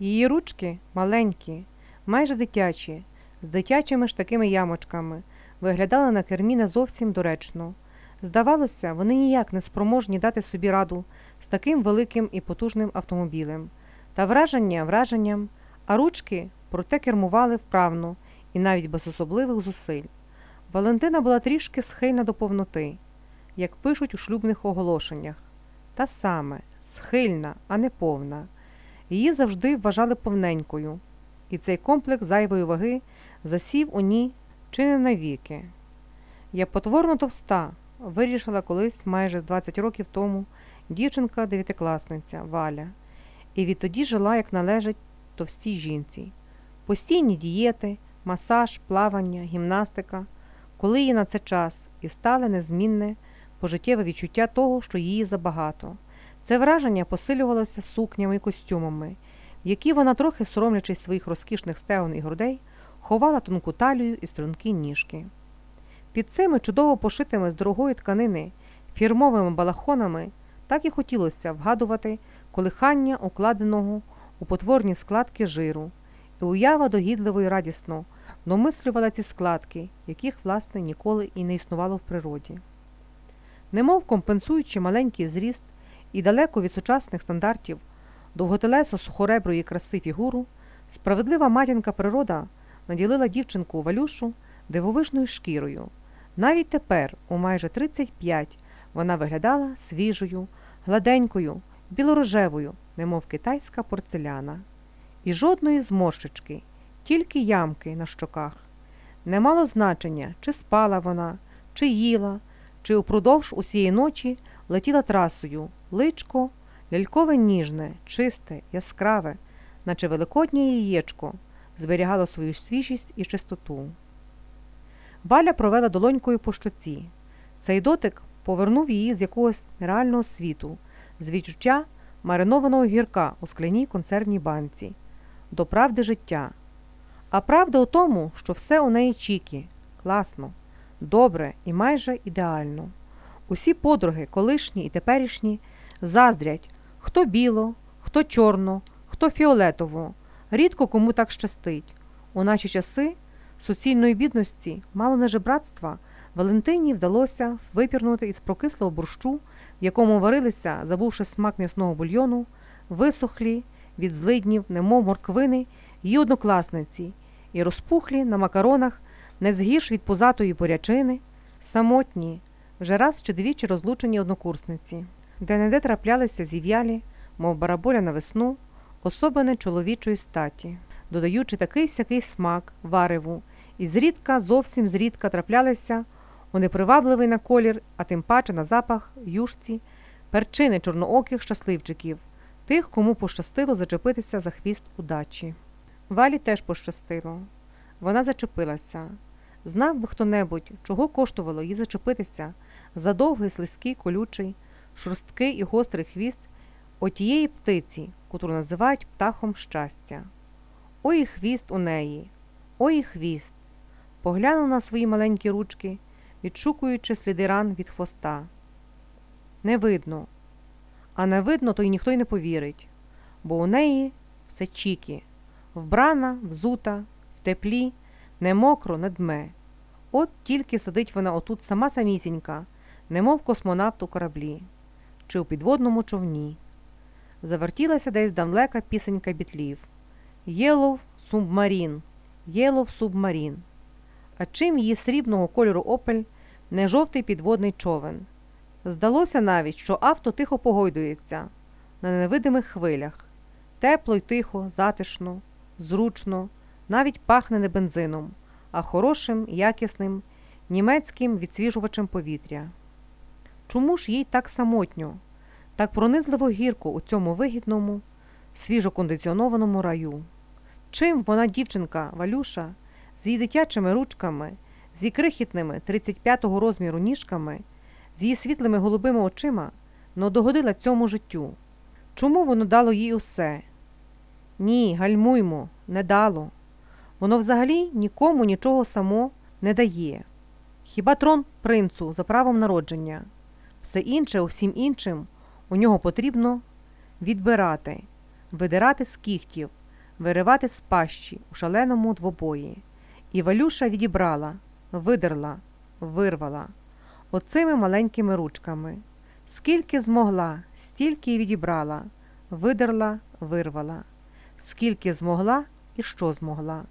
Її ручки маленькі, майже дитячі, з дитячими ж такими ямочками, виглядали на кермі не зовсім доречно. Здавалося, вони ніяк не спроможні дати собі раду з таким великим і потужним автомобілем. Та враження враженням, а ручки проте кермували вправно і навіть без особливих зусиль. Валентина була трішки схильна до повноти, як пишуть у шлюбних оголошеннях. Та саме схильна, а не повна. Її завжди вважали повненькою, і цей комплекс зайвої ваги засів у ній чи не навіки. Я потворно товста, вирішила колись майже 20 років тому дівчинка дев'ятикласниця Валя, і відтоді жила, як належить товстій жінці. Постійні дієти, масаж, плавання, гімнастика, коли їй на це час і стале незмінне пожиттєве відчуття того, що її забагато. Це враження посилювалося сукнями і костюмами, в які вона, трохи соромлячись своїх розкішних стегон і грудей, ховала тонку талію і стрункі ніжки. Під цими чудово пошитими з дорогої тканини фірмовими балахонами так і хотілося вгадувати колихання укладеного у потворні складки жиру, і уява догідливо і радісно домислювала ці складки, яких, власне, ніколи і не існувало в природі. Немов компенсуючи маленький зріст і далеко від сучасних стандартів довготелесо сухореброї краси фігуру, справедлива матінка природа наділила дівчинку Валюшу дивовижною шкірою. Навіть тепер, у майже 35, вона виглядала свіжою, гладенькою, білорожевою, немов китайська порцеляна. І жодної зморщички, тільки ямки на щоках. Не мало значення, чи спала вона, чи їла, чи упродовж усієї ночі летіла трасою, личко, лялькове ніжне, чисте, яскраве, наче великоднє яєчко, зберігало свою свіжість і чистоту. Валя провела долонькою по щоці. Цей дотик повернув її з якогось нереального світу, з відчуття маринованого гірка у скляній консервній банці, до правди життя. А правда у тому, що все у неї чікі, класно, добре і майже ідеально. Усі подруги, колишні і теперішні, заздрять хто біло, хто чорно, хто фіолетово. Рідко кому так щастить. У наші часи суцільної бідності, мало не жебратства, Валентині вдалося випірнути із прокислого борщу, в якому варилися, забувши смак м'ясного бульйону, висохлі від злиднів, немов морквини, її однокласниці, і розпухлі на макаронах не згірш від позатої порячини, самотні, вже раз чи двічі розлучені однокурсниці, де неде траплялися зів'ялі, мов бараболя на весну, особини чоловічої статі, додаючи такий сякий смак, вареву, і зрідка, зовсім зрідка траплялися у непривабливий на колір, а тим паче на запах, юшці, перчини чорнооких щасливчиків, тих, кому пощастило зачепитися за хвіст удачі. Валі теж пощастило. Вона зачепилася. Знав би хто-небудь, чого коштувало їй зачепитися за довгий, слизький, колючий, шорсткий і гострий хвіст отієї птиці, котру називають птахом щастя. Ой хвіст у неї, ой хвіст. Поглянув на свої маленькі ручки, відшукуючи сліди ран від хвоста. Не видно, а не видно, то й ніхто й не повірить, бо у неї все чіки, вбрана, взута, в теплі, не мокро, не дме. От тільки сидить вона отут сама самісінька, немов космонавт у кораблі чи у підводному човні. Завертілася десь давлека пісенька бітлів. Єлов субмарін, єлов субмарін. А чим її срібного кольору опель не жовтий підводний човен. Здалося навіть, що авто тихо погойдується на невидимих хвилях. Тепло й тихо, затишно, зручно, навіть пахне не бензином, а хорошим, якісним, німецьким відсвіжувачем повітря. Чому ж їй так самотньо, так пронизливо гірко у цьому вигідному, свіжокондиціонованому раю? Чим вона, дівчинка, Валюша, з її дитячими ручками, з її крихітними 35-го розміру ніжками, з її світлими голубими очима, но догодила цьому життю? Чому воно дало їй усе? Ні, гальмуймо, не дало. Воно взагалі нікому нічого само не дає. Хіба трон принцу за правом народження? Все інше, усім іншим, у нього потрібно відбирати, видирати з кіхтів, виривати з пащі у шаленому двобої. І Валюша відібрала, видерла, вирвала оцими маленькими ручками. Скільки змогла, стільки й відібрала, видерла, вирвала. Скільки змогла і що змогла.